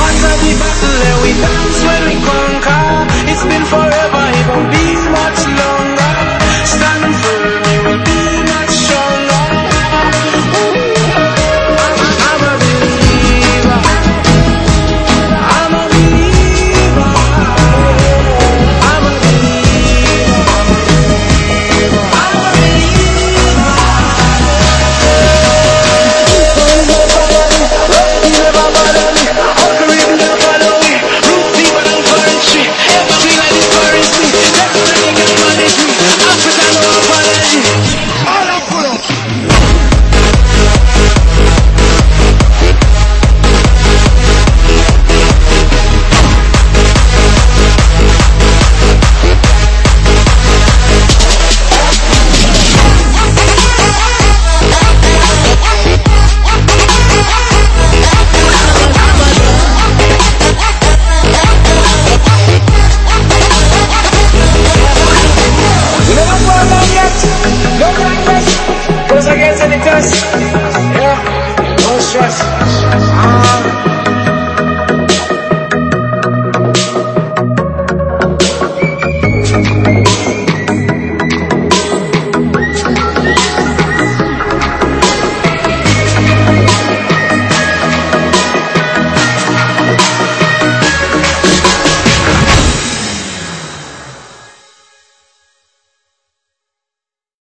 Under the battle and we dance when we conquer It's been forever, it won't be Yeah, no stress. Uh,